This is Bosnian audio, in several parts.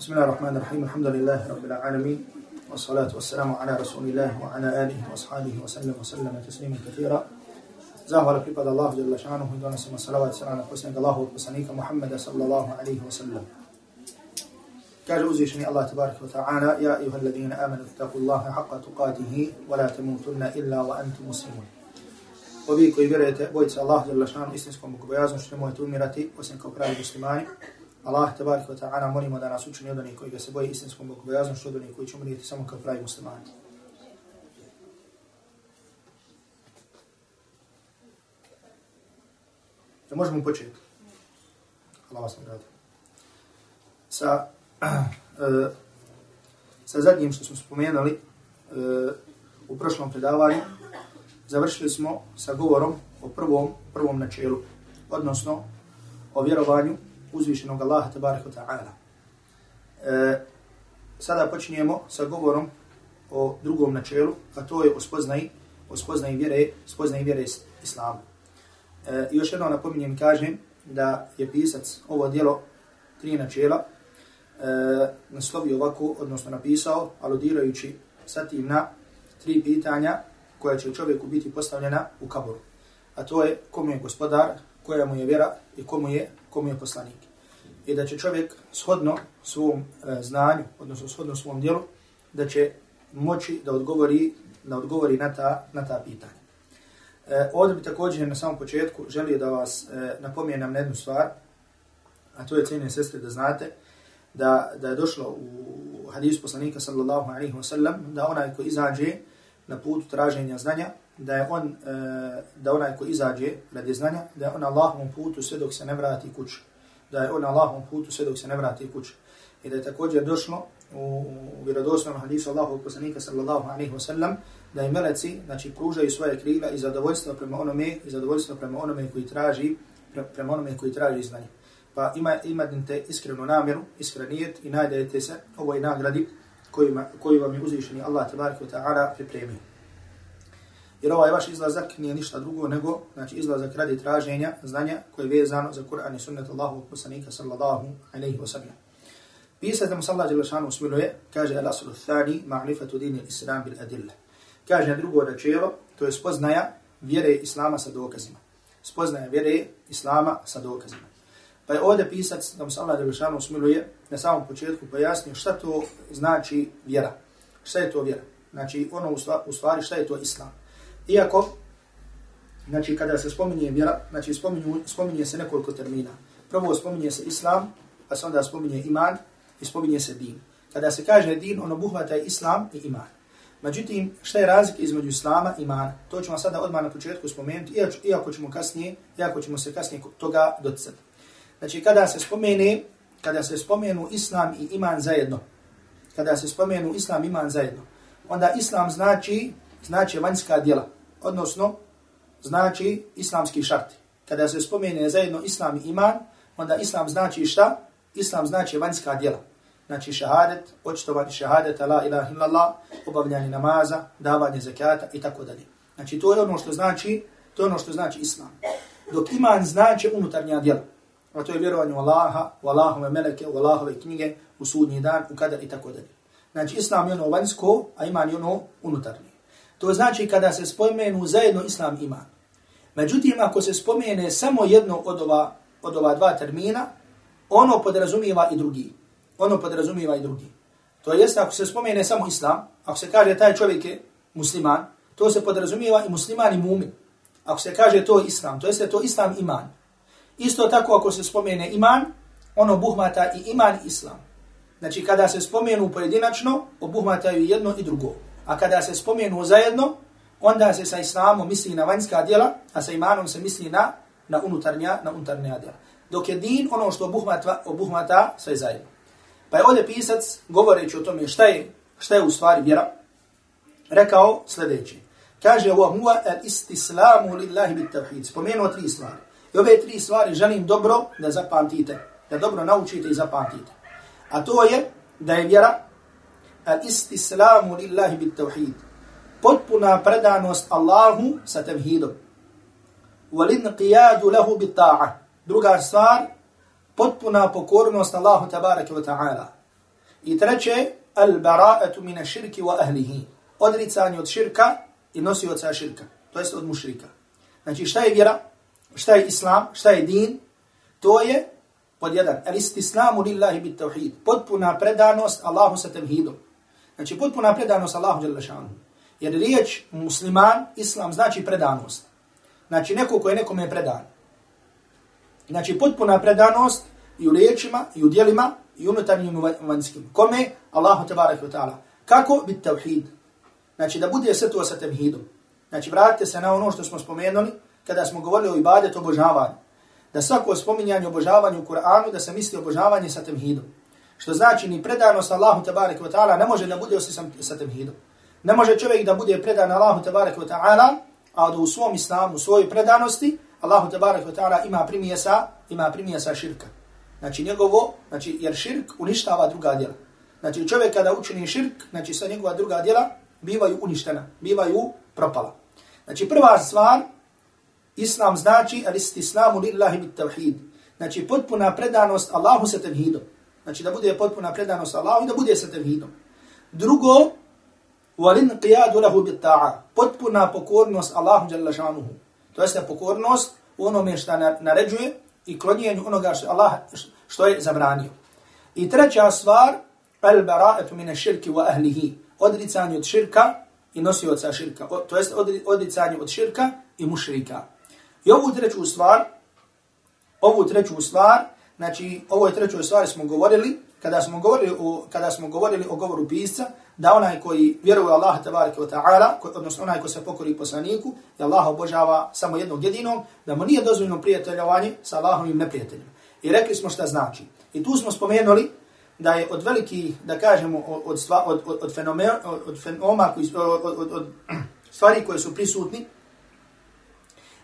بسم الله الرحمن الرحيم الحمد لله رب العالمين والصلاة والسلام على رسول الله وعلى آله وصحبه وسلم وسلم تسليما كثيرا زاهر في قد الله جل شانه دون سما صلوات السلام على حسين الله وبسنيك محمد صلى الله عليه وسلم كاجوز يشني الله تبارك وتعالى يا أيها الذين آمنوا اتقوا الله حق تقاته ولا تموتن إلا وأنتم مسلمون وبيكو يبرئت بويت الله جل شانه اسنسكم بقبيازم شنموه تلمرتي وسنكو كرال المسلمين Allah te barek ta'ala molimo da nas učini od onih koji ga se boje istinskom bogobojaznom, što od onih koji će umrijeti samo kao pravi muslimani. Da možemo početi. Allah vas nagrada. Sa, uh, sa zadnjim što smo spomenuli uh, u prošlom predavanju, završili smo sa govorom o prvom, prvom načelu, odnosno o vjerovanju uzvišenog Allaha tabaraka ta'ala. E, sada počinjemo sa govorom o drugom načelu, a to je o spoznaji, o spoznaji vjere, spoznaji vjere islama. E, još jedno napominjem kažem da je pisac ovo dijelo tri načela e, naslovio ovako, odnosno napisao, aludirajući sa tim na tri pitanja koja će čovjeku biti postavljena u kaboru. A to je komu je gospodar, koja mu je vjera i komu je, komu je poslanik. I da će čovjek shodno svom e, znanju, odnosno shodno svom dijelu, da će moći da odgovori, da odgovori na ta, na ta pitanja. E, ovdje bi također na samom početku želio da vas e, napomenem na jednu stvar, a to je cijene sestre da znate, da, da je došlo u hadisu poslanika sallallahu alaihi wa sallam, da onaj ko izađe na putu traženja znanja, da je on, e, da onaj ko izađe radi znanja, da je on Allahovom putu sve dok se ne vrati kući. Da je on Allahovom putu sve dok se ne vrati kući. I da je također došlo u, u vjerodosnom hadisu Allahovog poslanika sallallahu alaihi wa sallam, da i meleci, znači, pružaju svoje krila i zadovoljstvo prema onome, i zadovoljstvo prema onome koji traži, pre, prema onome koji traži znanje. Pa ima, imate iskrenu namjeru, iskrenijet i najdajete se ovoj nagradi kojima, koji vam je uzvišeni Allah tabaraka wa ta'ala pripremio. Jer ovaj vaš izlazak nije ništa drugo nego znači izlazak radi traženja znanja koje je vezano za Kur'an i sunnet Allahu poslanika sallallahu alaihi wa sallam. Pisat mu sallahu alaihi wa sallam usmiluje, kaže al aslu thani ma'rifatu dini islam bil adilla. Kaže drugo načelo, to je spoznaja vjere islama sa dokazima. Spoznaja vjere islama sa dokazima. Pa je ovdje pisac, da mu se Allah Đelešanu usmiluje, na samom početku pojasnio šta to znači vjera. Šta je to vjera? Znači, ono u stvari šta je to islam. Iako, znači, kada se spominje vjera, znači, spominju, spominje se nekoliko termina. Prvo spominje se islam, pa se onda spominje iman i spominje se din. Kada se kaže din, ono buhvata je islam i iman. Međutim, šta je razlika između islama i imana? To ćemo sada odmah na početku spomenuti, iako ćemo kasnije, iako ćemo se kasnije toga docati. Znači, kada se spomene, kada se spomenu islam i iman zajedno, kada se spomenu islam i iman zajedno, onda islam znači, znači vanjska djela, odnosno, znači islamski šarti. Kada se spomene zajedno islam i iman, onda islam znači šta? Islam znači vanjska djela. Znači šahadet, očitovanje šahadeta, la ilaha illallah, obavljanje namaza, davanje zakata i tako dalje. Znači to je ono što znači, to je ono što znači islam. Dok iman znači unutarnja djela a to je vjerovanje u Allaha, u Allahove meleke, u Allahove knjige, u sudnji dan, u kadar i tako dalje. Znači, islam je ono vanjsko, a iman je ono unutarnje. To znači kada se spomenu zajedno islam iman. Međutim, ako se spomene samo jedno od ova, od ova dva termina, ono podrazumijeva i drugi. Ono podrazumijeva i drugi. To jest, ako se spomene samo islam, ako se kaže taj čovjek je musliman, to se podrazumijeva i musliman i mumin. Ako se kaže to je islam, to jest to islam iman. Isto tako ako se spomene iman, ono obuhmata i iman i islam. Znači kada se spomenu pojedinačno, obuhmataju jedno i drugo. A kada se spomenu zajedno, onda se sa islamom misli na vanjska djela, a sa imanom se misli na, na unutarnja, na unutarnja djela. Dok je din ono što obuhmata, obuhmata sve zajedno. Pa je ovdje pisac, govoreći o tome šta je, šta je u stvari vjera, rekao sljedeće. Kaže, wa huwa al-istislamu lillahi bit tawhid. Spomenuo tri stvari. I ove tri stvari želim dobro da zapamtite, da dobro naučite i zapamtite. A to je da je vjera al istislamu lillahi bit tawhid. Potpuna predanost Allahu sa tevhidom. Walin qiyadu lahu bit ta'a. Druga stvar, potpuna pokornost Allahu tabaraka wa ta'ala. I treće, al-bara'atu min ash-shirki wa ahlihi. Odricanje od širka i nosioca širka, to jest od mušrika. Znači šta je vjera, šta je islam, šta je din, to je pod jedan, al-istislamu lillahi bit tawhid, potpuna predanost Allahu sa tevhidom. Znači potpuna predanost Allahu dželle. Jer riječ musliman, islam znači predanost. Znači neko ko je nekome predan. Znači potpuna predanost i u riječima, i u dijelima, i unutarnjim i vanjskim. Kome? Allahu tebarek wa ta'ala. Kako? Bit tevhid. Znači da bude sve to sa tevhidom. Znači vratite se na ono što smo spomenuli kada smo govorili o ibadetu obožavanju. Da svako spominjanje obožavanju u Kur'anu da se misli obožavanje sa temhidom. Što znači ni predanost Allahu tabaraka wa ta'ala ne može da bude osim sa temhidom. Ne može čovjek da bude predan Allahu tabaraka wa ta'ala, a da u svom islamu, u svojoj predanosti, Allahu tabaraka wa ta'ala ima primjesa, ima primjesa širka. Znači njegovo, znači jer širk uništava druga djela. Znači čovjek kada učini širk, znači sa njegova druga djela, bivaju uništena, bivaju propala. Znači prva stvar, islam znači al-istislamu lillahi bit tawhid. Znači potpuna predanost Allahu sa tevhidom. Znači da bude potpuna predanost Allahu i da bude sa tevhidom. Drugo, walin qiyadu lahu bit ta'a. Potpuna pokornost Allahu jalla šanuhu. To jeste pokornost u onome što naređuje i klonjenju onoga što Allah što je zabranio. I treća stvar, al-bara'atu min ash-shirki wa ahlihi. Odricanje od širka i nosioca širka. To jest odricanje od širka i mušrika. I ovu treću stvar, ovu treću stvar, znači ovoj trećoj stvari smo govorili, kada smo govorili o, kada smo govorili o govoru pisca, da onaj koji vjeruje Allah tabaraka wa ta'ala, odnosno onaj koji se pokori poslaniku, i Allah obožava samo jednog jedinog, da mu nije dozvoljeno prijateljovanje sa Allahovim neprijateljem. I rekli smo šta znači. I tu smo spomenuli da je od veliki, da kažemo, od, stva, od, od, od, fenomena, od, fenoma koji, od, od, od stvari koje su prisutni,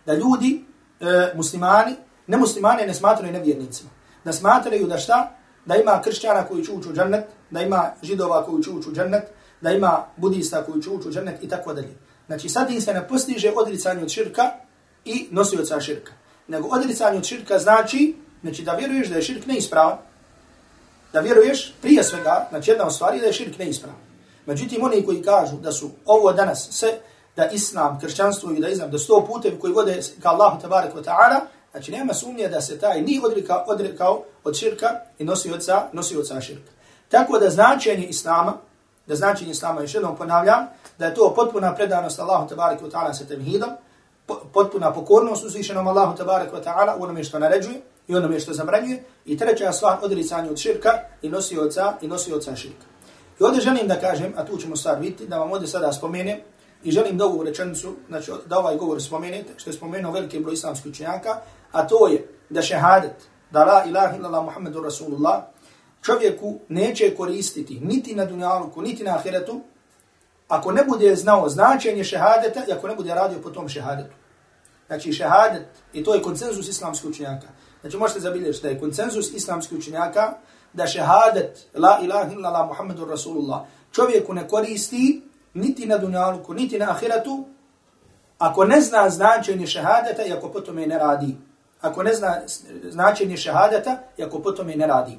da ljudi, e, muslimani, nemuslimani ne smatraju nevjernicima. Da smatraju da šta? Da ima kršćana koji će ući u džennet, da ima židova koji će ući u džennet, da ima budista koji će ući u džennet i tako dalje. Znači sad im se ne postiže odricanje od širka i nosioca širka. Nego odricanje od širka znači, znači da vjeruješ da je širk neispravan, da vjeruješ prije svega, znači jedna od stvari da je širk neispravan. Međutim, oni koji kažu da su ovo danas sve da islam, kršćanstvo i da iznam, da sto putevi koji vode ka Allahu tabarak wa ta'ala, znači nema sumnje da se taj ni odrekao, odrekao od širka i nosi oca, nosi oca širka. Tako da značenje islama, da značenje islama, još jednom ponavljam, da je to potpuna predanost Allahu tabarak wa ta'ala sa temhidom, potpuna pokornost uzvišenom Allahu tabarak wa ta'ala u onome što naređuje i onome što zabranjuje i treća stvar odricanje od širka i nosi oca i nosi oca širka. I ovdje želim da kažem, a tu ćemo stvar vidjeti, da vam ovdje sada spomenem, I želim da ovu rečenicu, znači da ovaj govor spomenete, što je spomenuo veliki broj islamskih učenjaka, a to je da šehadet, da la ilaha illallah Muhammedu Rasulullah, čovjeku neće koristiti niti na dunjaluku, niti na ahiretu, ako ne bude znao značenje šehadeta i ako ne bude radio po tom šehadetu. Znači šehadet, i to je koncenzus islamskih učenjaka. Znači možete zabilježiti da je koncenzus islamskih učenjaka da šehadet, la ilaha illallah Muhammedu Rasulullah, čovjeku ne koristi niti na dunjaluku, niti na ahiretu, ako ne zna značenje šehadeta i ako potom ne radi. Ako ne zna značenje šehadeta i ako potom ne radi.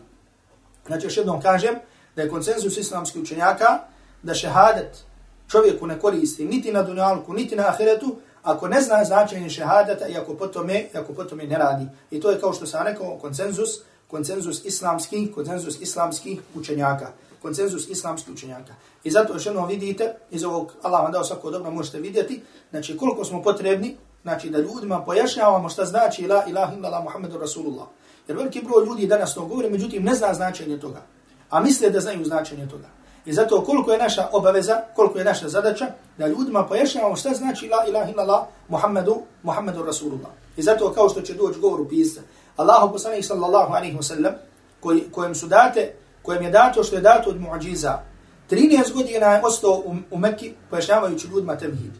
Znači, još jednom kažem da je konsenzus islamskih učenjaka da šehadet čovjeku ne koristi niti na dunjaluku, niti na ahiretu, ako ne zna značenje šehadeta i ako potom, je, ako potom ne radi. I to je kao što sam rekao konsenzus, konsenzus islamskih, konsenzus islamskih učenjaka konsenzus islamskih učenjaka. I zato još jednom vidite, iz ovog Allah vam dao svako dobro, možete vidjeti, znači koliko smo potrebni, znači da ljudima pojašnjavamo šta znači la ilaha illallah Muhammedu Rasulullah. Jer veliki broj ljudi danas to govori, međutim ne zna značenje toga. A misle da znaju značenje toga. I zato koliko je naša obaveza, koliko je naša zadaća, da ljudima pojašnjavamo šta znači la ilaha illallah Muhammedu, Muhammedu Rasulullah. I zato kao što će doći govor u pisa, Allahu poslanik sallallahu alaihi ve sellem koji, kojem su date kojem je dato što je dato od muadžiza. 13 godina je ostao u, u Mekki pojašnjavajući ljudima tevhid.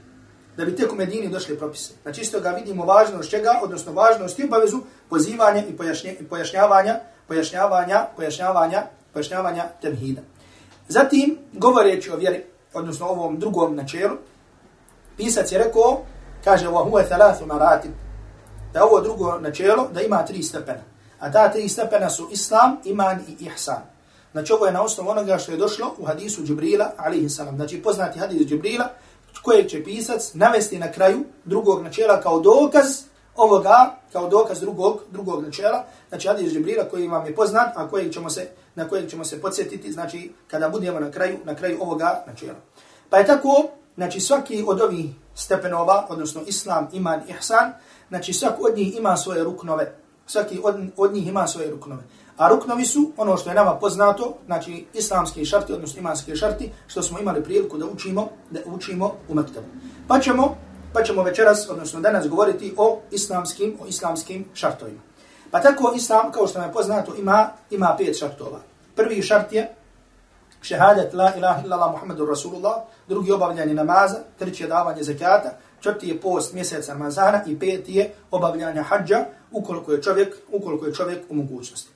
Da bi tek u Medini došli propise. Znači isto ga vidimo važnost čega, odnosno važnost i obavezu pozivanja i, pojašnje, pojašnjavanja, pojašnjavanja, pojašnjavanja, pojašnjavanja tevhida. Zatim, govoreći o vjeri, odnosno ovom drugom načelu, pisac je rekao, kaže, wa ثَلَاثُ مَرَاتِبُ da ovo drugo načelo, da ima tri stepena. A ta tri stepena su islam, iman i ihsan. Znači ovo je na osnovu onoga što je došlo u hadisu Džibrila, alaihi salam. Znači poznati hadis Džibrila, kojeg će pisac navesti na kraju drugog načela kao dokaz ovoga, kao dokaz drugog, drugog načela. Znači hadis Džibrila koji vam je poznat, a kojeg ćemo se, na kojeg ćemo se podsjetiti, znači kada budemo na kraju, na kraju ovoga načela. Pa je tako, znači svaki od ovih stepenova, odnosno islam, iman, ihsan, znači svaki od njih ima svoje ruknove. Svaki od, od njih ima svoje ruknove. A ruknovi su ono što je nama poznato, znači islamski šarti, odnosno imanske šarti, što smo imali priliku da učimo, da učimo u Mektebu. Pa ćemo, pa ćemo večeras, odnosno danas govoriti o islamskim, o islamskim šartovima. Pa tako islam, kao što nam je poznato, ima, ima pet šartova. Prvi šart je šehadet la ilaha illallah Muhammedu Rasulullah, drugi obavljanje namaza, treći je davanje zakata, četvrti je post mjeseca Ramazana i peti je obavljanje hađa ukoliko je čovjek, ukoliko je čovjek u mogućnosti.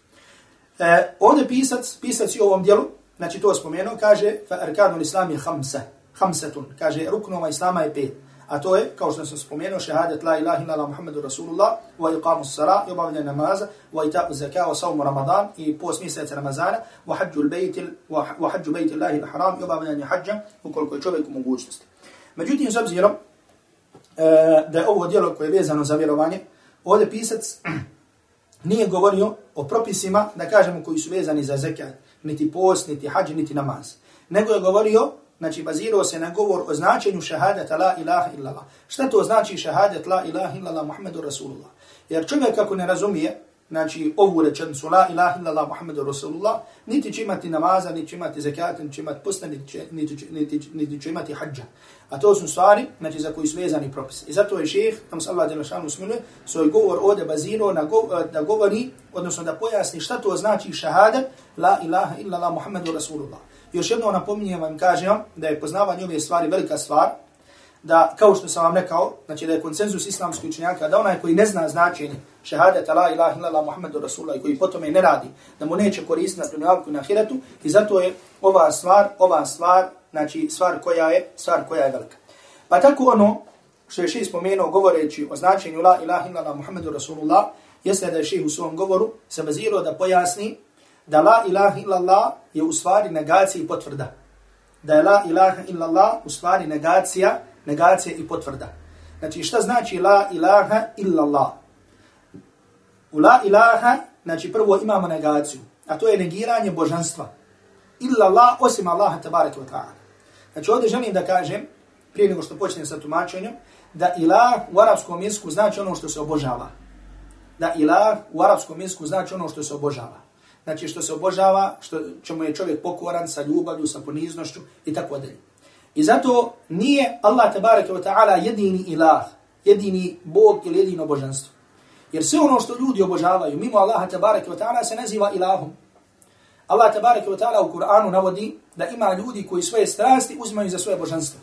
E, ovdje pisac, pisac i u ovom dijelu, znači to spomenuo, kaže fa arkanu islam je hamsa, hamsatun, kaže ruknova islama je pet. A to je, kao što sam spomenuo, šehadet la ilaha illallah Muhammedu Rasulullah, wa iqamu sara, i obavljanje namaza, wa ita'u zaka, wa savmu Ramadan, i post mjeseca Ramazana, wa hađu bejtil, wa hađu bejtil Allahi l-haram, i obavljanje hađa, ukoliko je čovjek u mogućnosti. Međutim, s obzirom e, da je ovo dijelo koje je vezano za vjerovanje, ovdje pisac nije govorio o propisima, da kažemo, koji su vezani za zekat, niti post, niti hađ, niti namaz. Nego je govorio znači bazirao se na govor o značenju šehadeta la ilaha illallah. Šta to znači šehadet la ilaha illallah Muhammedu Rasulullah? Jer čovjek kako ne razumije, znači ovu rečenicu la ilaha illallah Muhammedu Rasulullah, niti će imati namaza, niti će imati zakat, niti će imati posta, niti će, niti, niti, niti će imati hađa. A to su stvari znači, za koji su vezani propis. I zato je šeheh, tam se Allah djela smiluje, svoj govor ovdje bazirao na go, da govori, odnosno da pojasni šta to znači šahadet la ilaha illallah Muhammedu Rasulullah. Još jedno napominjem vam kažem da je poznavanje ove stvari velika stvar, da kao što sam vam rekao, znači da je konsenzus islamskih učenjaka, da onaj koji ne zna značenje šehadeta la ilaha illallah Muhammedu Rasulullah i koji potom ne radi, da mu neće koristiti na dunjalku i na hiretu i zato je ova stvar, ova stvar, znači stvar koja je, stvar koja je velika. Pa tako ono što je ših spomenuo govoreći o značenju la ilaha illallah Muhammedu Rasulullah, jeste da je ših u svom govoru se bazirao da pojasni da la ilaha illallah je u stvari negacija i potvrda. Da je la ilaha illallah u stvari negacija, negacija i potvrda. Znači šta znači la ilaha illallah? U la ilaha, znači prvo imamo negaciju, a to je negiranje božanstva. Illallah osim Allaha tabaraka wa ta'ala. Znači ovdje želim da kažem, prije nego što počnem sa tumačenjem, da ilah u arapskom jeziku znači ono što se obožava. Da ilah u arapskom jeziku znači ono što se obožava znači što se obožava, što čemu je čovjek pokoran sa ljubavlju, sa poniznošću i tako dalje. I zato nije Allah tabaraka wa ta'ala jedini ilah, jedini Bog ili jedino božanstvo. Jer sve ono što ljudi obožavaju mimo Allaha tabaraka wa ta'ala se naziva ilahom. Allah tabaraka wa ta'ala u Kur'anu navodi da ima ljudi koji svoje strasti uzmaju za svoje božanstvo.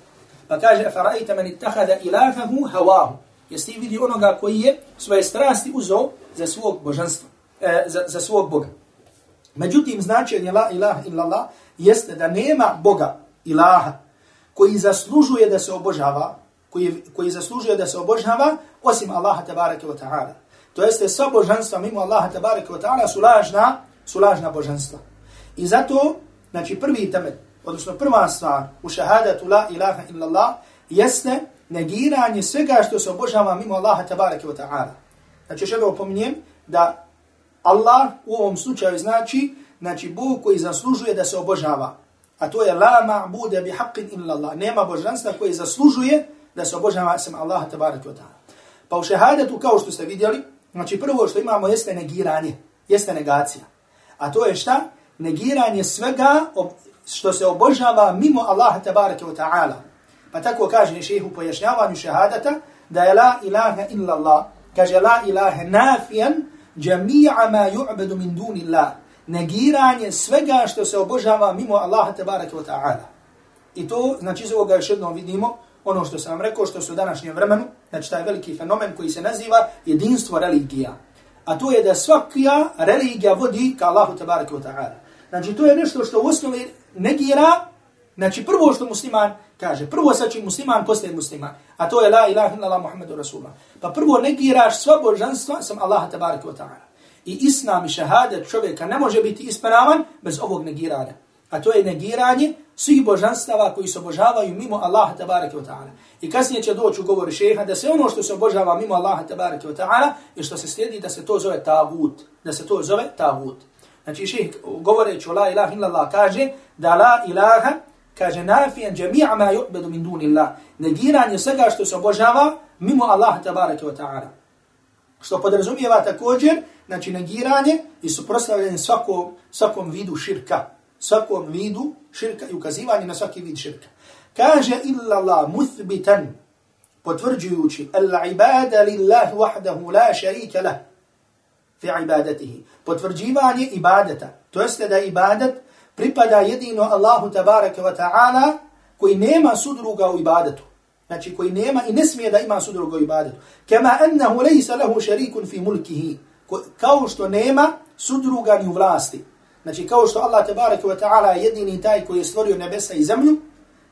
Pa kaže, farajta man ittahada ilahahu hawahu. Jesi vidi onoga koji je svoje strasti uzao za svog božanstva, e, za, za svog Boga. Međutim, značenje la ilaha illallah jeste da nema Boga, ilaha, koji zaslužuje da se obožava, koji, koji zaslužuje da se obožava, osim Allaha tabaraka wa ta'ala. To jeste sva božanstva mimo Allaha tabaraka wa ta'ala su lažna, su lažna božanstva. I zato, znači prvi temelj, odnosno prva stvar u šahadatu la ilaha illallah jeste negiranje svega što se obožava mimo Allaha tabaraka wa ta'ala. Znači, što ga opominjem, da Allah u ovom slučaju znači, znači Bog koji zaslužuje da se obožava. A to je la ma'bude bi haqqin illa Allah. Nema božanstva koji zaslužuje da se obožava sam Allah tabarak wa ta'ala. Pa u šehadetu kao što ste vidjeli, znači prvo što imamo jeste negiranje, jeste negacija. A to je šta? Negiranje svega što se obožava mimo Allah tabarak wa ta'ala. Pa tako kaže šehu u pojašnjavanju šehadata da je la ilaha illa Allah. Kaže la ilaha nafijan jami'a ma yu'badu min duni Allah. Negiranje svega što se obožava mimo Allaha tebareke ve ta'ala. I to, znači iz ovoga još jednom vidimo, ono što sam vam rekao, što su u današnjem vremenu, znači taj veliki fenomen koji se naziva jedinstvo religija. A to je da svaka religija vodi ka Allahu tebareke ve ta'ala. Znači to je nešto što u osnovi negira, znači prvo što musliman kaže, prvo sa čim musliman postaje musliman, a to je la ilaha illallah Muhammedu Rasulullah. Pa prvo negiraš sva božanstva sam Allaha tabaraka wa ta'ala. i islam i šahadet čovjeka ne može biti ispravan bez ovog negiranja. A to je negiranje svih božanstava koji se obožavaju mimo Allaha tabaraka wa ta'ala. I kasnije će doći u govoru šeha da se ono što se obožava mimo Allaha tabaraka wa ta'ala i što se slijedi da se to zove tagut. Da se to zove tagut. Znači šeh govoreći o la ilaha illallah kaže da la ilaha kaže nafijan džemi'a ma yu'bedu min duni Allah. Negiranje svega što se obožava mimo Allaha tabaraka wa ta'ala. Što podrazumijeva također, znači negiranje i suprostavljanje svakom, svakom vidu širka. Svakom vidu širka i ukazivanje na svaki vid širka. Kaže illa Allah muthbitan, potvrđujući, al ibada lillahi wahdahu la sharika lah fi ibadatihi. Potvrđivanje ibadeta. To jeste da ibadet pripada jedino Allahu tabaraka wa ta'ala koji nema sudruga u ibadetu znači koji nema i ne smije da ima sudruga u ibadetu. Kama annahu lejsa lahu sharikun fi mulkihi. Kao što nema sudruga ni u vlasti. Znači kao što Allah tabaraka ve taala je jedini taj koji je stvorio nebesa i zemlju,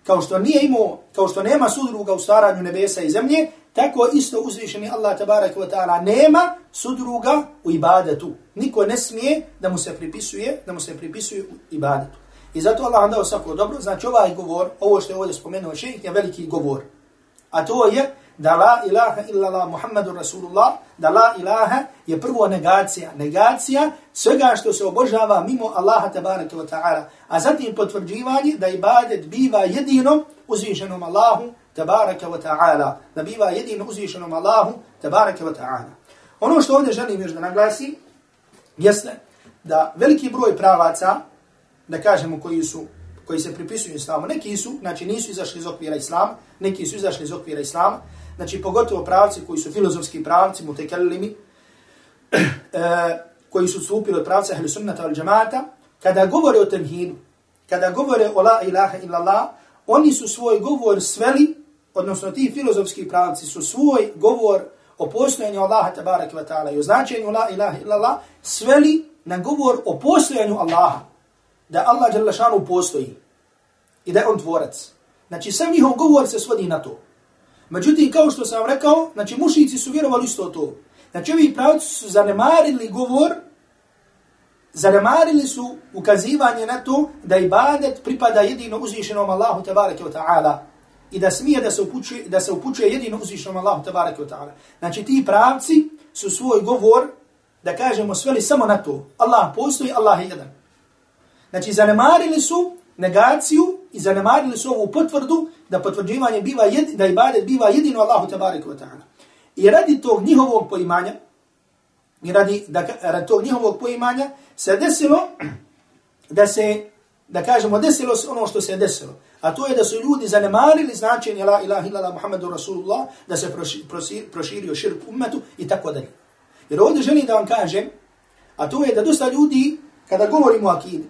kao što nije imao, kao što nema sudruga u stvaranju nebesa i zemlje, tako isto uzvišeni Allah tabarak ve taala nema sudruga u ibadetu. Niko ne smije da mu se pripisuje, da mu se pripisuje u ibadetu. I zato Allah vam dao svako dobro. Znači ovaj govor, ovo što je ovdje spomenuo šejih je veliki govor. A to je da la ilaha illa Allah Muhammadur Rasulullah, da la ilaha je prvo negacija. Negacija svega što se obožava mimo Allaha tabaraka wa ta'ala. A zatim potvrđivanje da ibadet biva jedino uzvišenom Allahu tabaraka wa ta'ala. Da biva jedino uzvišenom Allahu tabaraka wa ta'ala. Ono što ovdje želim još da naglasi, jeste da veliki broj pravaca, da kažemo koji su koji se pripisuju islamu. Neki su, znači nisu izašli iz okvira islama, neki su izašli iz okvira islama, znači pogotovo pravci koji su filozofski pravci, mutekallimi, e, eh, koji su stupili od pravca ahli sunnata al džamata, kada govore o temhidu, kada govore o la ilaha illallah, oni su svoj govor sveli, odnosno ti filozofski pravci su svoj govor o postojanju Allaha tabarak wa ta'ala i o značenju la ilaha illallah sveli na govor o postojanju Allaha da Allah jalla šanu postoji i da je on tvorac. Znači sam njihov govor se svodi na to. Međutim, kao što sam rekao, znači mušici su vjerovali isto to. Znači ovi pravci su zanemarili govor, zanemarili su ukazivanje na to da ibadet pripada jedino uzvišenom Allahu tabareke wa ta'ala i da smije da se upućuje, da se upućuje jedino uzvišenom Allahu tabareke wa ta'ala. Znači ti pravci su svoj govor, da kažemo, sveli samo na to. Allah postoji, Allah je jedan. Znači, zanemarili su negaciju i zanemarili su ovu potvrdu da potvrđivanje biva jed, da ibadet biva jedino Allahu tabarik ve ta'ala. I radi tog njihovog poimanja, i radi, da, radi tog njihovog poimanja, se desilo da se, da kažemo, desilo se ono što se desilo. A to je da su ljudi zanemarili značenje la ilaha illallah Muhammedu Rasulullah, da se proširio širk ummetu i tako dalje. Jer ovdje želim da vam kažem, a to je da dosta ljudi, kada govorimo o akidu,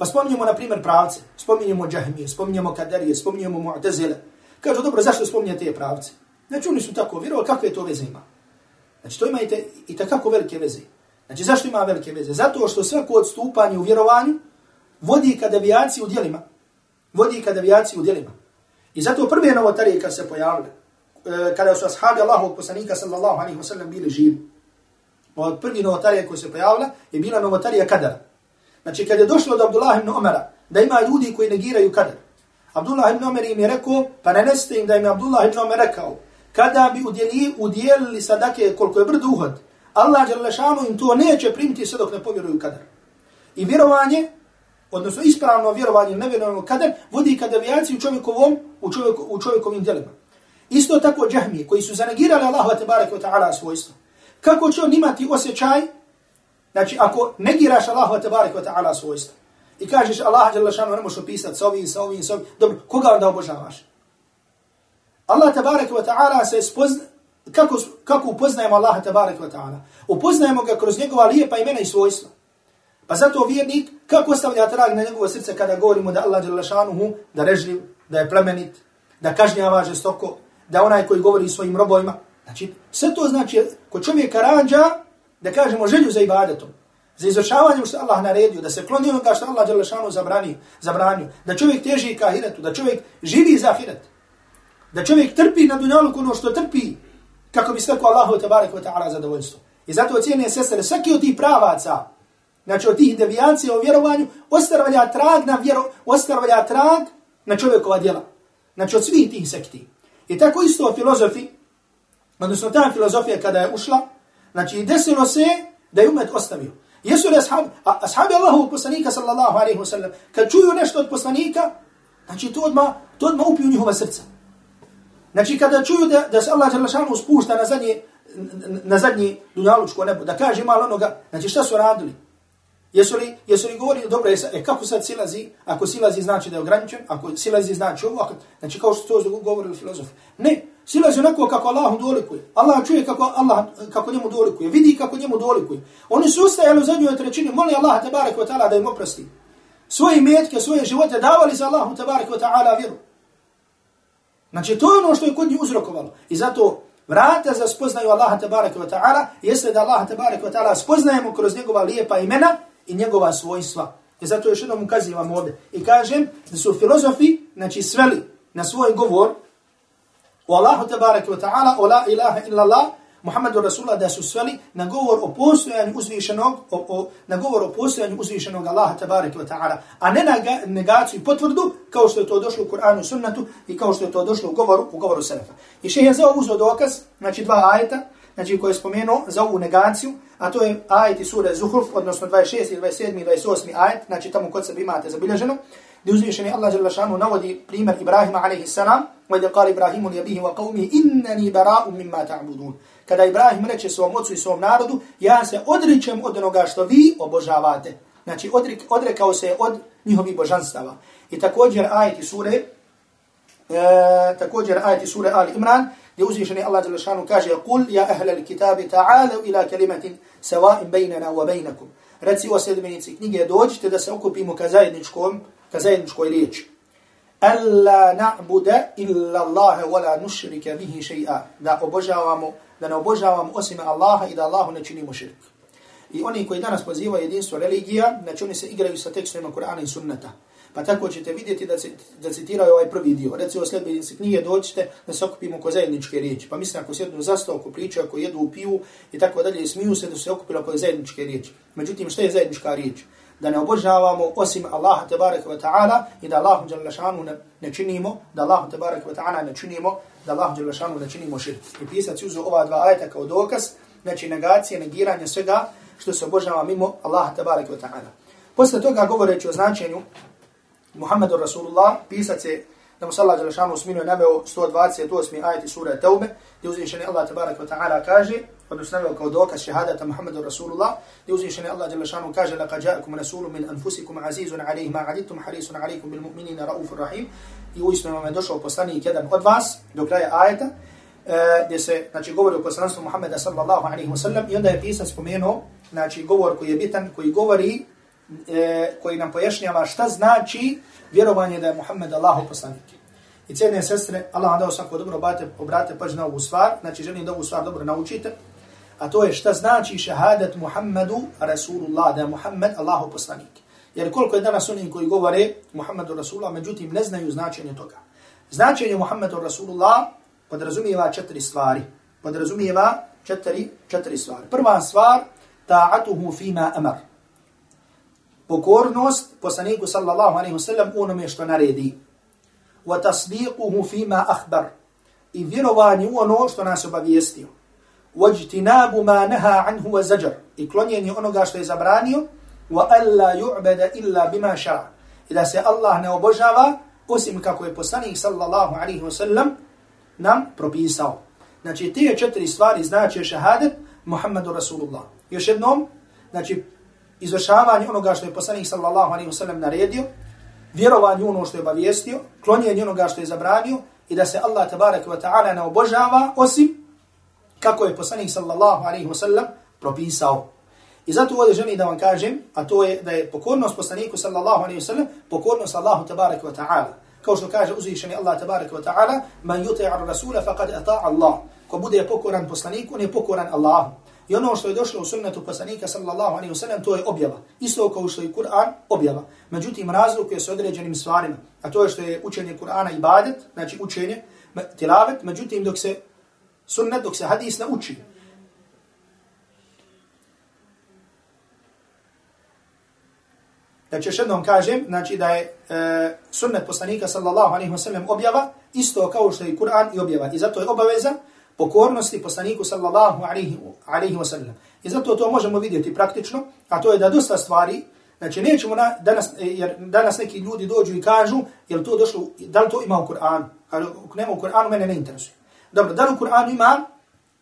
Pa spominjemo, na primjer, pravce, spominjemo džahmije, spominjemo kaderije, spominjemo mu'tazile. Kažu, dobro, zašto spominje te pravce? Znači, oni su tako vjerovali, kakve to veze ima? Znači, to ima i takako velike veze. Znači, zašto ima velike veze? Zato što svako odstupanje u vjerovanju vodi ka devijaciji u dijelima. Vodi ka devijaciji u dijelima. I zato prve novotarije kad se pojavile, e, kada su ashabi Allahovog poslanika sallallahu alaihi wa sallam bili živi, od prvi novotarije koji se pojavila je bila novotarija kadara. Znači, kad je došlo od Abdullah ibn Umara, da ima ljudi koji negiraju kader. Abdullah ibn Omer im je rekao, pa ne neste im da im Abdullah ibn Omer rekao, kada bi udjeli, udjelili sadake koliko je brdo uhod, Allah Đerlešanu im to neće primiti sve dok ne povjeruju kader. I vjerovanje, odnosno ispravno vjerovanje, nevjerovanje kader, vodi ka devijaciji u čovjekovom, u, čovjeko, u čovjekovim djelima. Isto tako džahmi, koji su zanegirali Allahu te barek wa ta'ala svojstvo. Kako će on imati osjećaj Znači, ako negiraš Allahu tebarek wa ta'ala svojstva i kažeš Allah dželle šanu ne možeš opisati sa ovim, sa ovim, sa ovim, dobro, koga onda obožavaš? Allah tebarek wa ta'ala se spozna, kako, kako upoznajemo Allaha tebarek wa ta'ala? Upoznajemo ga kroz njegova lijepa imena i svojstva. Pa zato vjernik, kako ostavlja trag na njegovo srce kada govorimo da Allah dželle šanuhu, da režljiv, da je plemenit, da kažnjava žestoko, da onaj koji govori svojim robovima, Znači, sve to znači, ko čovjeka rađa, da kažemo želju za ibadetom, za izvršavanjem što Allah naredio, da se kloni onoga što Allah Đelešanu zabranio, zabranio, da čovjek teži ka ahiretu, da čovjek živi za ahiret, da čovjek trpi na dunjalu ono što trpi, kako bi stekao Allahu tabarek wa ta'ala zadovoljstvo. I zato cijene sestre, svaki od tih pravaca, znači od tih devijacija o vjerovanju, ostavlja trag na vjero, ostavlja trag na čovjekova djela. Znači od svih tih sekti. I tako isto o filozofi, odnosno ta filozofija kada je ušla, znači desilo se da je umet ostavio. Jesu li ashabi, ashabi Allahu poslanika sallallahu alaihi wa sallam, kad čuju nešto od poslanika, znači to odmah, to odmah upiju njihova srca. Znači kada čuju da, da se Allah Đalešanu spušta na zadnji, na zadnji dunjalučko nebo, da kaže malo onoga, znači šta su radili? Jesu li, jesu li govorili, dobro, jesa, e, kako sad silazi, ako silazi znači da je ograničen, ako silazi znači ovo, ako, znači kao što to govorili filozofi. Ne, silazi onako kako Allah dolikuje. Allah čuje kako, Allah, kako njemu dolikuje, vidi kako njemu dolikuje. Oni su ustajali u zadnjoj trećini, moli Allah te wa ta'ala da im oprosti. Svoje metke, svoje živote davali za Allahu te wa ta'ala vjeru. Znači to je ono što je kod njih uzrokovalo. I zato vrata za spoznaju Allaha te wa ta'ala jeste da Allaha te wa ta'ala spoznajemo kroz njegova lijepa imena i njegova svojstva. I zato još jednom ukazivam ovdje. I kažem da su filozofi, znači sveli na svoj govor o Allahu tabaraka wa ta'ala, o la ilaha illa Allah, Muhammedu Rasulullah da su sveli na govor o postojanju uzvišenog, o, o, na govor o postojanju uzvišenog Allaha tabaraka wa ta'ala, a ne na negaciju i potvrdu, kao što je to došlo u Kur'anu sunnatu i kao što je to došlo u govoru, u govoru Selefa. I še je za ovu dokaz, znači dva ajeta, znači koje je spomenuo za ovu negaciju, a to je ajet iz sure Zuhruf, odnosno 26. 27. i 28. ajet, znači tamo kod sebe imate zabilježeno, gdje uzvišeni Allah dželle šanu navodi primjer Ibrahima salam Vajde qal Ibrahimu li abihi wa qaumi innani bara'um mimma ta'budun. Kada Ibrahim reče svom ocu i svom narodu, ja se odričem od onoga što vi obožavate. Znači odrik, odrekao se od njihovih božanstava. I također ajeti sure, e, također ajeti sure Ali Imran, gdje uzvišeni Allah dželle šanu kaže kul ja ahla alkitabi ta'alu ila kalimatin sawa'in baynana wa baynakum reci o sljedbenici knjige dođite da se okupimo ka zajedničkom ka zajedničkoj riječi. Alla na'budu illa Allah wa la nushrika bihi shay'a da obožavamo da ne obožavamo osim Allaha i da Allahu ne činimo širk. I oni koji danas pozivaju jedinstvo religija znači oni se igraju sa tekstovima Kur'ana i Sunneta. Pa tako ćete vidjeti da, da citiraju ovaj prvi dio. Recimo sljedbenici knjige doćete da se okupimo oko zajedničke riječi. Pa mislim ako sjednu za sto, ako pričaju, ako jedu u pivu i tako dalje, smiju se da se okupilo oko zajedničke riječi. Međutim, što je zajednička riječ? Da ne obožavamo osim Allaha tabaraka wa ta'ala i da Allahu šanu ne, ne činimo, da Allahu tabaraka wa ta'ala ne činimo, da Allahu šanu ne činimo širk. I pisac uzu ova dva ajeta kao dokaz, znači negacije, negiranje svega što se obožava mimo Allaha tabaraka wa ta'ala. Posle toga govoreći o značenju Muhammedu Rasulullah, pisac je da mu sallahu alaihi wa sallam naveo 128. ajati sura Taube, gdje uzvišeni Allah tabarak wa ta'ala kaže, odnosno naveo kao dokaz šehadata Muhammedu Rasulullah, gdje uzvišeni Allah alaihi wa kaže, laka ja'akum rasulu min anfusikum azizun alaihi ma adittum harisun alaikum bil mu'minina raufur rahim, i uistinu vam je došao poslanik jedan od vas, do kraja ajeta, e, gdje se znači, govori o poslanstvu Muhammeda sallallahu alaihi wa sallam, i onda je pisac spomenuo, znači govor koji je bitan, koji govori e, koji nam pojašnjava šta znači vjerovanje da je Muhammed Allahu poslanik. I cijene sestre, Allah vam dao svako dobro obrate, obrate pađu na ovu stvar, znači želim da ovu stvar dobro naučite, a to je šta znači šehadet Muhammedu Rasulullah, da je Muhammed Allahu poslanik. Jer koliko je danas onih koji govore Muhammedu Rasulullah, međutim ne znaju značenje toga. Značenje Muhammedu Rasulullah podrazumijeva četiri stvari. Podrazumijeva četiri, četiri stvari. Prva stvar, ta'atuhu fima amar pokornost poslaniku sallallahu alaihi wasallam onome što naredi. Wa tasdiquhu fima akhbar. I vjerovanje u ono što nas obavijestio. Wajtinabu ma naha anhu wa zajar. I klonjenje onoga što je zabranio. Wa alla yu'bada illa bima sha'a. I da se Allah ne obožava osim kako je poslanik sallallahu alaihi wasallam nam propisao. Znači, te četiri stvari znači šahadet Muhammedu Rasulullah. Još jednom, znači, izvršavanje onoga što je poslanik sallallahu alaihi wasallam naredio, vjerovanje ono što je obavijestio, klonjenje onoga što je zabranio i da se Allah tabarak wa ta'ala ne obožava osim kako je poslanik sallallahu alaihi wasallam propisao. I zato ovdje želim da vam kažem, a to je da je pokornost poslaniku sallallahu alaihi wasallam pokornost Allahu tabarak wa ta'ala. Kao što kaže uzvišeni Allah tabarak wa ta'ala, man yuti'ar rasula faqad ata'a Allah. Ko bude pokoran poslaniku, on je pokoran Allahu. I ono što je došlo u sunnetu poslanika sallallahu alaihi ve sellem to je objava. Isto kao što je Kur'an objava. Međutim, razlikuje se određenim stvarima. A to je što je učenje Kur'ana ibadet, znači učenje, tilavet. Međutim, dok se sunnet, dok se hadis ne uči. Znači, još jednom kažem, znači da je e, sunnet poslanika sallallahu alaihi ve sellem objava, isto kao što je Kur'an i objava. I zato je obaveza pokornosti poslaniku sallallahu alaihi wa sallam. I zato to možemo vidjeti praktično, a to je da dosta stvari, znači nećemo na, danas, e, jer danas neki ljudi dođu i kažu, jel to došlo, da li to ima u Kur'anu? Ako nema u Kur'anu, mene ne interesuje. Dobro, da li u Kur'anu ima,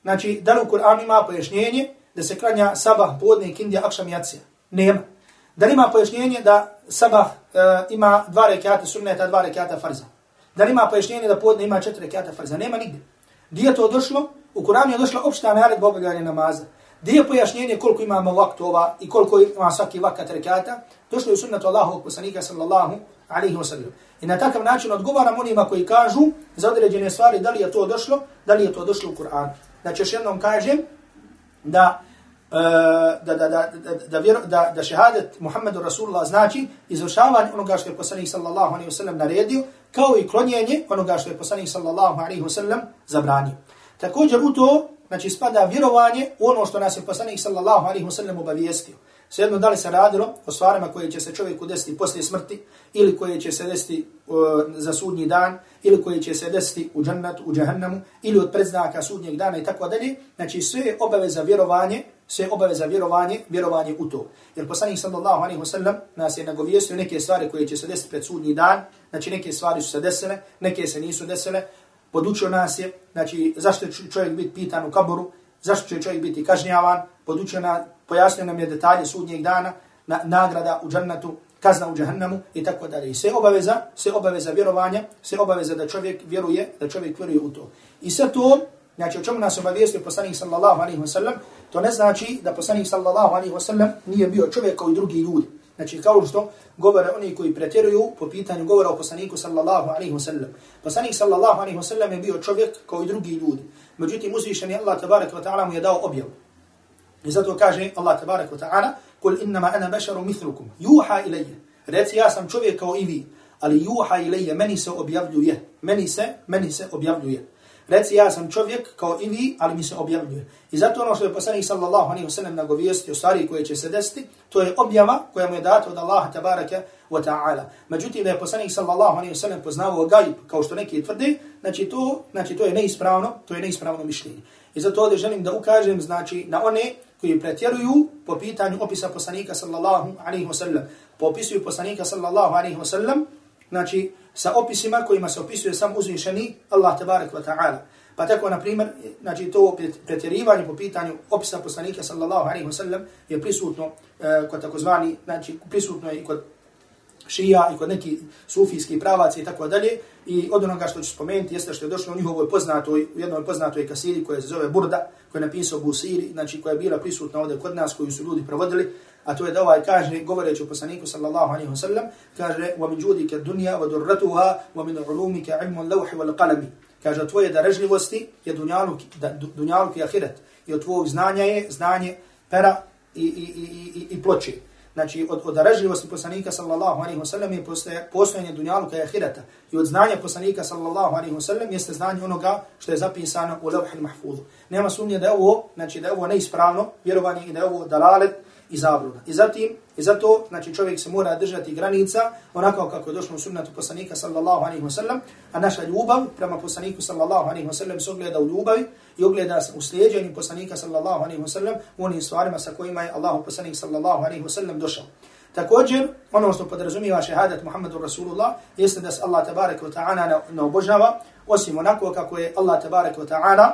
znači da li u Kur'anu ima pojašnjenje da se kranja sabah, podne, kindija, akšam, jacija? Nema. Da li ima pojašnjenje da sabah e, ima dva rekiata sunneta, dva rekiata farza? Da li ima pojašnjenje da podne ima četiri rekiata farza? Nema nigdje. Gdje je to došlo? U Kur'anu je došla opšta naredba obavljanja namaza. Gdje je pojašnjenje koliko imamo vaktova i koliko ima svaki vakat rekata? Došlo je u sunnetu Allahu poslanika sallallahu alaihi wa sallam. I na takav način odgovaram onima koji kažu za određene stvari da li je to došlo, da li je to došlo u Kur'an. Znači još jednom kažem da E, da, da, da, da, da, da, da, da šehadet Muhammedu Rasulullah znači izvršavanje onoga što je poslanik sallallahu alaihi wasallam naredio, kao i klonjenje onoga što je poslanik sallallahu alaihi wasallam zabranio. Također u to, znači spada vjerovanje u ono što nas je poslanik sallallahu alaihi wasallam obavijestio. Svejedno da li se radilo o stvarima koje će se čovjeku desiti poslije smrti, ili koje će se desiti uh, za sudnji dan, ili koje će se desiti u džannatu, u džahannamu, ili od predznaka sudnjeg dana i tako dalje. Znači sve je obaveza vjerovanje, sve je obaveza vjerovanje, vjerovanje u to. Jer poslanik sallallahu alaihi sellem nas je nagovijestio neke stvari koje će se desiti pred sudnji dan, znači neke stvari su se desile, neke se nisu desile, podučio nas je, znači zašto će čovjek biti pitan u kaboru, zašto će čovjek biti kažnjavan, podučio nas, pojasnio nam je detalje sudnjeg dana, na, nagrada u džannatu, kazna u džahannamu i tako dalje. I sve obaveza, sve obaveza vjerovanja, sve obaveza da čovjek vjeruje, da čovjek vjeruje u to. I sve to, znači o čemu nas obavijestio poslanik sallallahu alaihi wasallam, to ne znači da poslanik sallallahu alaihi wasallam nije bio čovjek kao i drugi ljudi. Znači kao što govore oni koji pretjeruju po pitanju govora o poslaniku sallallahu alaihi wa sallam. Poslanik sallallahu alaihi wa sallam je bio čovjek kao i drugi ljudi. Međutim, uzvišen je Allah tabarak wa ta'ala mu je dao objavu. I zato kaže Allah tabarak wa ta'ala, kul innama ana basharu mithlukum, juha ilaje. Reci ja sam čovjek kao i vi, ali juha ilaje, meni se objavljuje. Meni se, meni se objavljuje. Reci ja sam čovjek kao i vi, ali mi se objavljuje. I zato ono što je poslanik sallallahu alaihi wa sallam nagovijesti o stvari koje će se desiti, to je objava koja mu je data od Allaha tabaraka wa ta'ala. Međutim, da je poslanik sallallahu alaihi wa sallam poznavao gajb, kao što neki tvrde, znači to, znači to je neispravno, to je neispravno mišljenje. I zato ovdje želim da ukažem, znači, na one koji pretjeruju po pitanju opisa poslanika sallallahu alaihi wasallam. Po poslanika sallallahu alaihi wasallam, znači, sa opisima kojima se opisuje sam uzvišeni Allah tabarak wa ta'ala. Pa tako, na primjer, znači to pretjerivanje po pitanju opisa poslanika sallallahu alaihi wasallam je prisutno uh, kod takozvani, znači prisutno je i kod šija i kod neki sufijski pravac i tako dalje. I od onoga što ću spomenuti jeste što je došlo u njihovoj poznatoj, u jednoj poznatoj kasiri koja se zove Burda, koja je napisao Busiri, znači koja je bila prisutna ovdje kod nas, koju su ljudi provodili, a to je da ovaj kaže, govoreći o poslaniku sallallahu alaihi wa sallam, kaže, wa جُودِكَ الدُّنْيَا dunja, wa durratuha, wa min وَالْقَلَمِ ilmu lawhi wal qalami. Kaže, tvoje darežljivosti je dunjaluk, da, dunjaluk i ahiret. I od tvojeg znanja je znanje pera i, i, i, i, i ploče. Znači, od, od poslanika sallallahu alejhi ve sellem je postojanje dunjaluka i ahireta. I od znanja poslanika sallallahu alejhi ve sellem jeste znanje onoga što je zapisano u levhi mahfuz Nema sumnje da je ovo, znači da je ovo neispravno vjerovanje i da je ovo dalalet, i zabluda. I zatim, i zato, znači čovjek se mora držati granica, onako kako je došlo u sunnetu poslanika sallallahu alaihi wa sallam, a naša ljubav prema poslaniku sallallahu alaihi wa sallam se ogleda u ljubavi i ogleda se u slijedjenju poslanika sallallahu alaihi wa sallam u onim stvarima sa kojima je Allahu poslanik sallallahu alaihi wa sallam došao. Također, ono što podrazumijeva šehadat Muhammedu Rasulullah, jeste da se Allah tabarak wa ta'ala ne obožava, osim onako kako je Allah tabarak wa ta'ala,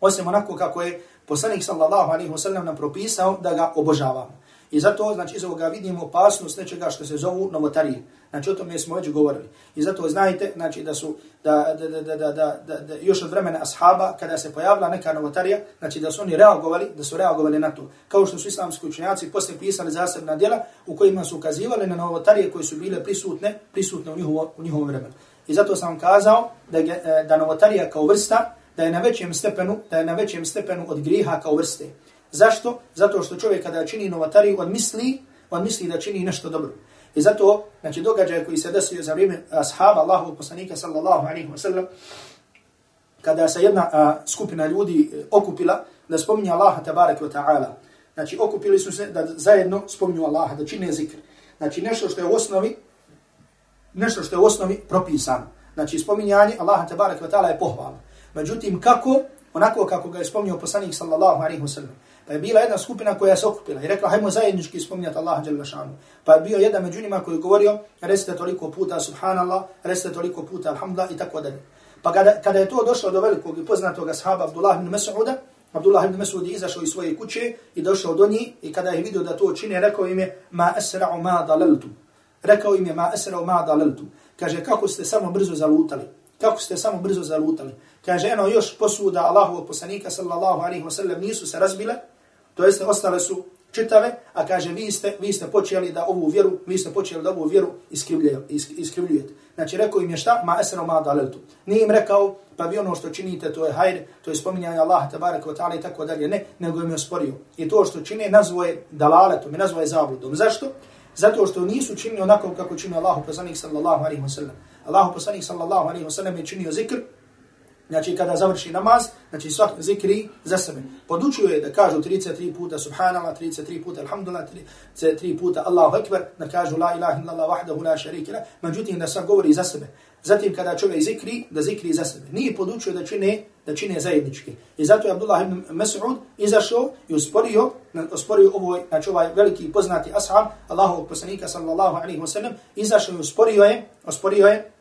osim onako kako je poslanik sallallahu alaihi wa sallam nam propisao da ga obožavamo. I zato, znači, iz ovoga vidimo opasnost nečega što se zovu novotarije. Znači, o tome smo već govorili. I zato znajte, znači, da su, da, da, da, da, da, da, da, da još od vremena ashaba, kada se pojavila neka novotarija, znači, da su oni reagovali, da su reagovali na to. Kao što su islamski učenjaci poslije pisali zasebna djela u kojima su ukazivali na novotarije koje su bile prisutne, prisutne u njihovom u njihovo vremenu. I zato sam kazao da, da novotarija kao vrsta, da je na većem stepenu, da je na većem stepenu od griha kao vrste. Zašto? Zato što čovjek kada čini novatariju, on misli, on misli da čini nešto dobro. I zato, znači događaj koji se desio za vrijeme ashaba Allahu poslanika sallallahu alaihi wa sallam, kada se jedna a, skupina ljudi e, okupila da spominje Allaha tabarak wa ta'ala. Znači okupili su se da zajedno spominju Allaha, da čine zikr. Znači nešto što je u osnovi, nešto što je u osnovi propisano. Znači spominjanje Allaha tabarak wa ta'ala je pohvalno. Međutim, kako? Onako kako ga je spominjao poslanik sallallahu alaihi wa sallam. Pa je bila jedna skupina koja se okupila i rekla, hajmo zajednički spominjati Allaha dželle šanu. Pa je bio jedan među njima koji je govorio, recite toliko puta subhanallah, recite toliko puta alhamdulillah i tako dalje. Pa kada, kada je to došlo do velikog i poznatog ashaba Abdullah ibn Mas'uda, Abdullah ibn Mas'ud je izašao iz svoje kuće i došao do njih i kada je vidio da to čine, rekao im je ma asra'u ma dalaltu. Rekao im je ma asra'u ma dalaltu. Kaže, kako ste samo brzo zalutali? Kako ste samo brzo zalutali? Kaže, eno još posuda Allahovog poslanika sallallahu alaihi wa sallam nisu se razbile, to jest ostale su čitave, a kaže, vi ste, vi ste počeli da ovu vjeru, vi ste počeli da ovu vjeru iskrivljujete. Znači, rekao im je šta? Ma esero ma daleltu. Nije im rekao, pa vi ono što činite, to je hajr, to je spominjanje Allaha, tabaraka wa ta'ala i tako dalje. Ne, nego im je osporio. I to što čine, nazvoje dalaletom i nazvoje zabludom. Zašto? Zato što nisu činili onako kako čini Allahu poslanik sallallahu alaihi wa sallam. Allahu poslanik sallallahu alaihi wa sallam je činio zikr, Znači kada završi namaz, znači svak zikri za sebe. Podučuje da kažu 33 puta subhanallah, 33 puta alhamdulillah, 33 puta Allahu ekber, da kažu la ilaha illallah wahdahu la sharika la, međutim da svak govori za sebe. Zatim kada čovjek zikri, da zikri za sebe. Nije podučuje da čine, da čine zajednički. I zato je Abdullah ibn Mas'ud izašao i usporio, usporio ovoj, znači ovaj veliki poznati ashab, Allahu poslanika sallallahu alaihi wasallam, izašao i usporio je, usporio je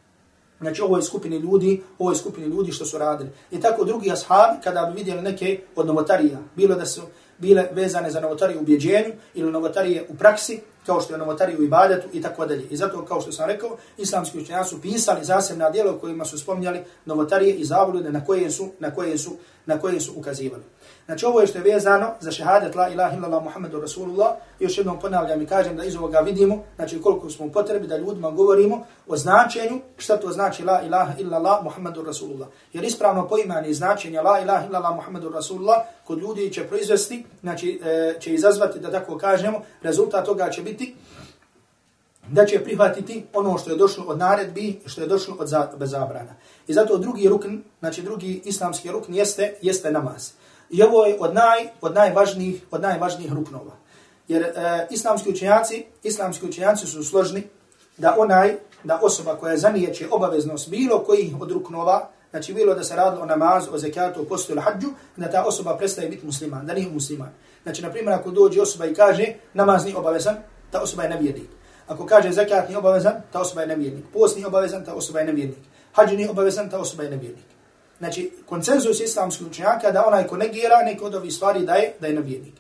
Znači ovoj skupini ljudi, ovoj skupini ljudi što su radili. I tako drugi ashabi kada bi vidjeli neke od novotarija, bilo da su bile vezane za novotarije u ubjeđenju ili novotarije u praksi, kao što je novotarije u ibadetu i tako dalje. I zato, kao što sam rekao, islamski učenjaci su pisali zasebna djela kojima su spominjali novotarije i zavlude na koje su, na koje su, na koje su ukazivali. Znači ovo je što je vezano za šehadet la ilaha illallah Muhammedu Rasulullah. Još jednom ponavljam i kažem da iz ovoga vidimo, znači koliko smo u potrebi da ljudima govorimo o značenju šta to znači la ilaha illallah Muhammedu Rasulullah. Jer ispravno poimanje značenja la ilaha illallah Muhammedu Rasulullah kod ljudi će proizvesti, znači e, će izazvati da tako kažemo, rezultat toga će biti da će prihvatiti ono što je došlo od naredbi, što je došlo od zabrana. I zato drugi rukn, znači drugi islamski rukn jeste, jeste namaz. I ovo je od, naj, od, najvažnijih, od najvažnijih ruknova. Jer e, islamski učenjaci, islamski učenjaci su složni da onaj, da osoba koja zanijeće obaveznost bilo kojih od ruknova, znači bilo da se radilo o namazu, o zekatu, o postu ili hađu, da ta osoba prestaje biti musliman, da nije musliman. Znači, na primjer, ako dođe osoba i kaže namaz nije obavezan, ta osoba je nevjernik. Ako kaže zekat nije obavezan, ta osoba je nevjernik. Post nije obavezan, ta osoba je nevjernik. Hađu nije obavezan, ta osoba je nevjernik. Znači, koncenzus islamskih učenjaka da onaj ko negira neko od ovih stvari da je, da je nevjernik.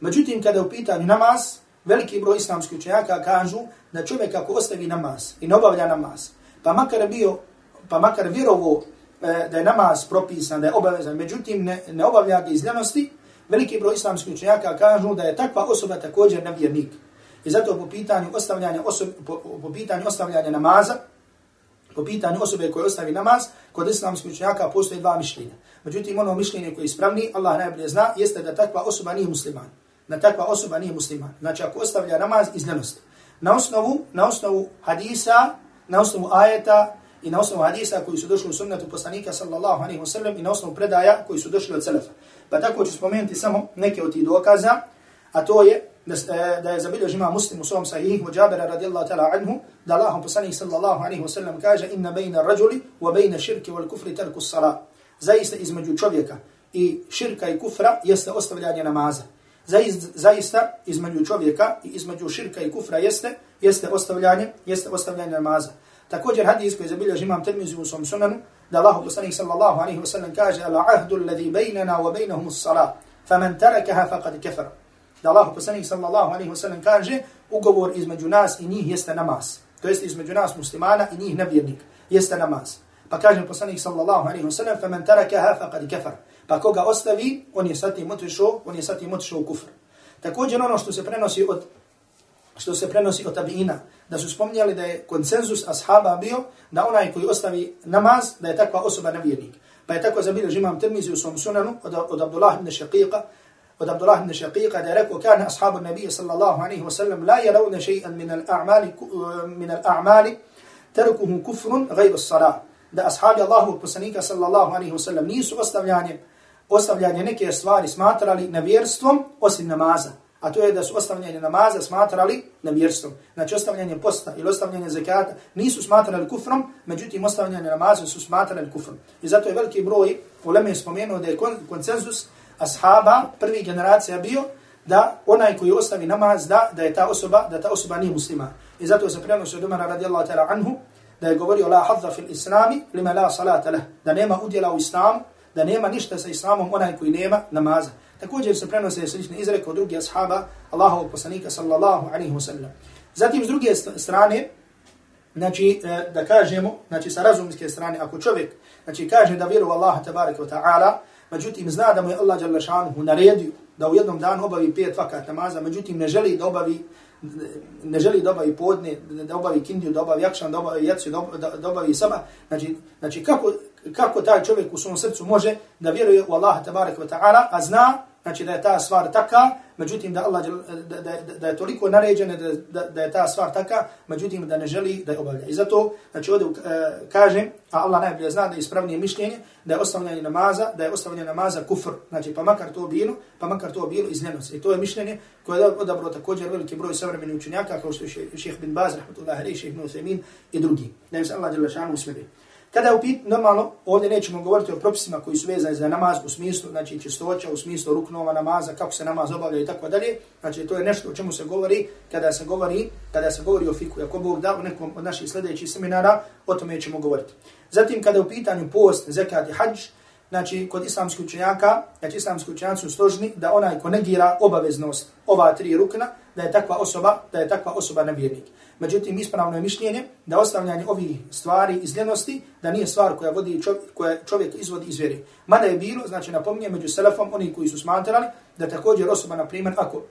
Međutim, kada je u pitanju namaz, veliki broj islamskih učenjaka kažu da čovjek ako ostavi namaz i ne obavlja namaz, pa makar bio, pa makar vjerovo e, da je namaz propisan, da je obavezan, međutim ne, ne obavlja ga iz ljenosti, veliki broj islamskih učenjaka kažu da je takva osoba također nevjernik. I zato po pitanju ostavljanja, osob, po, po pitanju ostavljanja namaza, po pitanju osobe koje ostavi namaz, kod islamskih učenjaka postoje dva mišljenja. Međutim, ono mišljenje koje je ispravni, Allah najbolje zna, jeste da takva osoba nije musliman. Da takva osoba nije musliman. Znači, ako ostavlja namaz iz ljenosti. Na osnovu, na osnovu hadisa, na osnovu ajeta i na osnovu hadisa koji su došli u sunnetu poslanika sallallahu alaihi wasallam i na osnovu predaja koji su došli od selefa. Pa tako ću spomenuti samo neke od tih dokaza, a to je da je zabilježi ima muslim u svom u Jabira radijallahu ta'ala anhu, da Allah poslanih sallallahu alaihi wa sallam kaže inna bejna rajuli wa bejna širki wal kufri terku sala. Zaista između čovjeka i širka i kufra jeste ostavljanje namaza. Zaista između čovjeka i između širka i kufra jeste jeste ostavljanje jeste ostavljanje namaza. Također hadis koji zabilježi imam termizi u svom sunanu, da Allah poslanih sallallahu alaihi wa sallam kaže ala ahdu alladhi bejnana wa bejnahum as-salat. Faman tarakaha faqad kafara da Allah poslanik sallallahu alaihi wasallam kaže ugovor između nas i njih jeste namaz. To jest između nas muslimana i njih nevjernik jeste namaz. Pa kaže poslanik sallallahu alaihi wasallam fa men tarakaha faqad kafar. Pa koga ostavi, on je sati otišao, on je sati otišao u kufr. Također ono što se prenosi od što se prenosi od tabiina, da su spomnjali da je konsenzus ashaba bio da onaj koji ostavi namaz, da je takva osoba nevjernik. Pa je tako zabilio imam termizi u svom sunanu od, od Abdullah ibn Shaqiqa, od Abdullah ibn Shaqiqa da je rekao kana ashabu nabije sallallahu alaihi wa sallam la jelavne shay'an min al-a'mali min al-a'mali tarkuhu kufrun ghayr as-salah da ashabi Allahu poslanika sallallahu alaihi wa sallam nisu ostavljanje ostavljanje neke stvari smatrali nevjerstvom osim namaza a to je da su ostavljanje namaza smatrali nevjerstvom. Znači ostavljanje posta ili ostavljanje zekata nisu smatrali kufrom, međutim ostavljanje namaza su smatrali kufrom. I zato je veliki broj uleme spomenuo da je konsenzus ashaba prvi generacija bio da onaj koji ostavi namaz da da je ta osoba da ta osoba nije muslima. I zato se prenosi od Umara radijallahu ta'ala anhu da je govorio la hadza fil islami lima la salata lah, da nema udjela u islamu, da nema ništa sa islamom onaj koji nema namaza. Također se prenose slične izreke od drugih ashaba Allahovog poslanika sallallahu alaihi wa sallam. Zatim s druge strane, znači e, da kažemo, znači sa razumske strane, ako čovjek znači kaže da vjeruje Allaha tabaraka wa ta'ala, međutim zna da mu je Allah Đalešanuhu naredio da u jednom danu obavi pet vakat namaza, međutim ne želi da obavi ne želi da obavi podne, da obavi kindiju, da obavi jakšan, da obavi jaci, da, da obavi saba. Znači, znači kako, kako taj čovjek u svom srcu može da vjeruje u Allaha tabaraka wa ta'ala, a zna znači da je ta stvar taka, međutim da Allah da, da, da je toliko naređeno da, da, da je ta stvar taka, međutim da ne želi da je obavlja. I zato znači ovdje e, uh, kažem, a Allah najbolje zna da je ispravnije mišljenje, da je ostavljanje namaza, da je ostavljanje namaza kufr, znači pa makar to bilo, pa makar to bilo iznenost. I to je mišljenje koje je odabro također veliki broj savremenih učenjaka, kao što je šeheh bin Baz, rahmatullahi alaih, bin Nusemin i drugi. Da im se Allah djelašanu usmjeri. Kada upit, normalno, ovdje nećemo govoriti o propisima koji su vezani za namaz u smislu, znači čistoća, u smislu ruknova namaza, kako se namaz obavlja i tako dalje. Znači to je nešto o čemu se govori kada se govori, kada se govori o fiku. Ako Bog da u nekom od naših sljedećih seminara, o tome ćemo govoriti. Zatim kada je u pitanju post, zekat i hađ, znači kod islamskih učenjaka, znači islamski učenjaci su složni da onaj ko negira obaveznost ova tri rukna, da je takva osoba, da je takva osoba nevjernik. Međutim, ispravno je mišljenje da ostavljanje ovih stvari iz ljenosti, da nije stvar koja vodi čovjek, koja čovjek izvodi iz vjere. Mada je bilo, znači napominje među selefom, oni koji su smatrali, da također osoba, na primjer, ako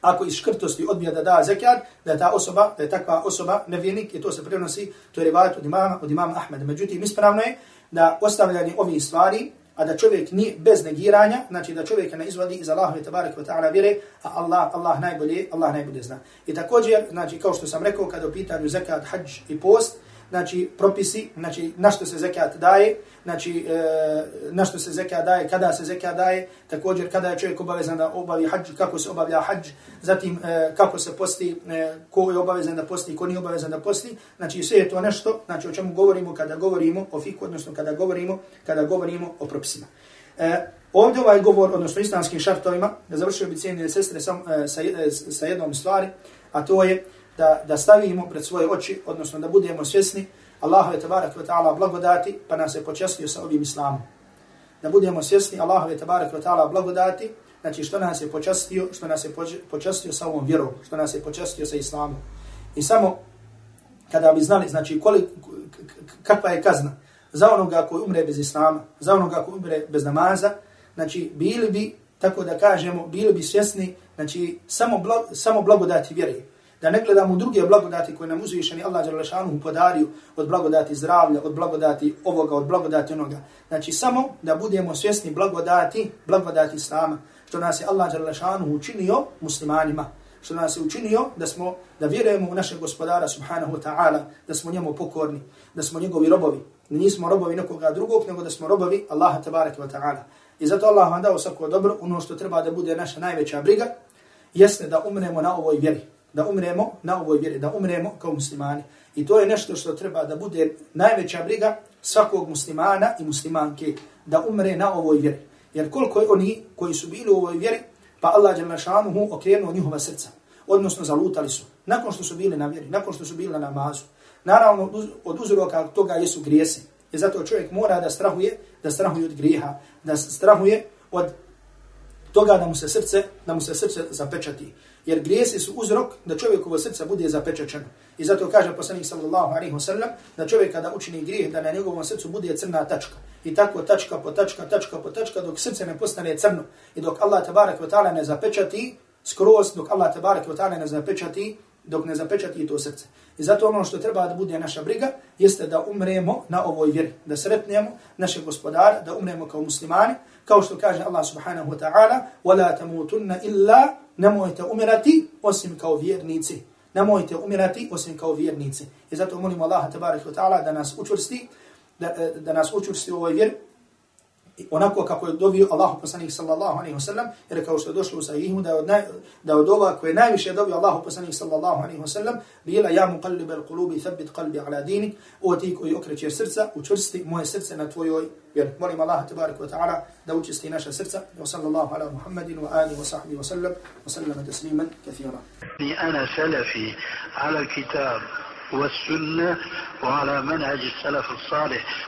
ako iz škrtosti odbija da da zekat, da je ta osoba, da je takva osoba nevjernik, i to se prenosi, to je rivajat od imama, od imama Ahmeda. Međutim, ispravno je da ostavljanje ovih stvari, a da čovjek ni bez negiranja, znači da čovjek ne izvodi iz Allahove i tabarak wa ta'ala vire, a Allah, Allah najbolje, Allah najbolje zna. I također, znači kao što sam rekao, kada u pitanju zekat, hađ i post, znači propisi, znači na što se zekat daje, znači e, na što se zekat daje, kada se zekat daje, također kada je čovjek obavezan da obavi hađ, kako se obavlja hađ, zatim e, kako se posti, e, ko je obavezan da posti, ko nije obavezan da posti, znači sve je to nešto, znači o čemu govorimo kada govorimo o fiku, odnosno kada govorimo, kada govorimo o propisima. E, ovdje ovaj govor, odnosno islamskim šartovima, završio bi cijenine sestre sam, e, sa, e, sa jednom stvari, a to je da, da stavimo pred svoje oči, odnosno da budemo svjesni Allahove tabarak wa ta'ala blagodati, pa nas je počestio sa ovim islamom. Da budemo svjesni Allahove tabarak wa ta'ala blagodati, znači što nas je počestio, što nas je počestio sa ovom vjerom, što nas je počestio sa islamom. I samo kada bi znali, znači kolik, kakva je kazna za onoga koji umre bez islama, za onoga koji umre bez namaza, znači bili bi, tako da kažemo, bili bi svjesni, znači samo, blag, samo blagodati vjeri da ne gledamo druge blagodati koje nam uzvišeni Allah Đalešanu podario od blagodati zdravlja, od blagodati ovoga, od blagodati onoga. Znači samo da budemo svjesni blagodati, blagodati Islama, što nas je Allah Đalešanu učinio muslimanima, što nas je učinio da smo da vjerujemo u našeg gospodara subhanahu wa ta'ala, da smo njemu pokorni, da smo njegovi robovi, da nismo robovi nekoga drugog, nego da smo robovi Allaha tabaraka wa ta'ala. I zato Allah vam dao svako dobro, ono što treba da bude naša najveća briga, jeste da umremo na ovoj vjeri da umremo na ovoj vjeri, da umremo kao muslimani. I to je nešto što treba da bude najveća briga svakog muslimana i muslimanke, da umre na ovoj vjeri. Jer koliko je oni koji su bili u ovoj vjeri, pa Allah je našanuhu okrenuo njihova srca, odnosno zalutali su. Nakon što su bili na vjeri, nakon što su bili na namazu, naravno od uzroka toga jesu grijesi. I zato čovjek mora da strahuje, da strahuje od grijeha, da strahuje od toga da mu se srce, da mu se srce zapečati jer grijesi su uzrok da čovjekovo srce bude zapečačeno. I zato kaže poslanik sallallahu alaihi wa sallam da čovjek kada učini grijeh da na njegovom srcu bude crna tačka. I tako tačka po tačka, tačka po tačka dok srce ne postane crno. I dok Allah tabarak wa ta'ala ne zapečati skroz, dok Allah tabarak wa ta'ala ne zapečati dok ne zapečati to srce. I zato ono što treba da bude naša briga jeste da umremo na ovoj vjeri, da sretnemo naše gospodara, da umremo kao muslimani, kao što kaže Allah subhanahu wa ta'ala وَلَا تَمُوتُنَّ إِلَّا nemojte umirati osim kao vjernici. Nemojte umirati osim kao vjernici. I zato molimo Allaha tabarik wa ta'ala da nas učvrsti, da, da nas učvrsti u ovoj vjeri onako kako je dovio Allahu poslanik sallallahu alejhi ve sellem jer kao što je došlo u sahihu da od naj, da od ova koje najviše dovio Allahu poslanik sallallahu alejhi ve sellem bila ja muqallib al-qulubi thabbit qalbi ala dinik o ti koji okreće srca učvrsti moje srce na tvojoj vjeri molim Allah tebareku ve taala da učvrsti naša srca wa sallallahu ala muhammedin wa alihi wa sahbihi wa sallam wa sallama tasliman kathira ni ana salafi ala al-kitab والسنة وعلى منهج السلف الصالح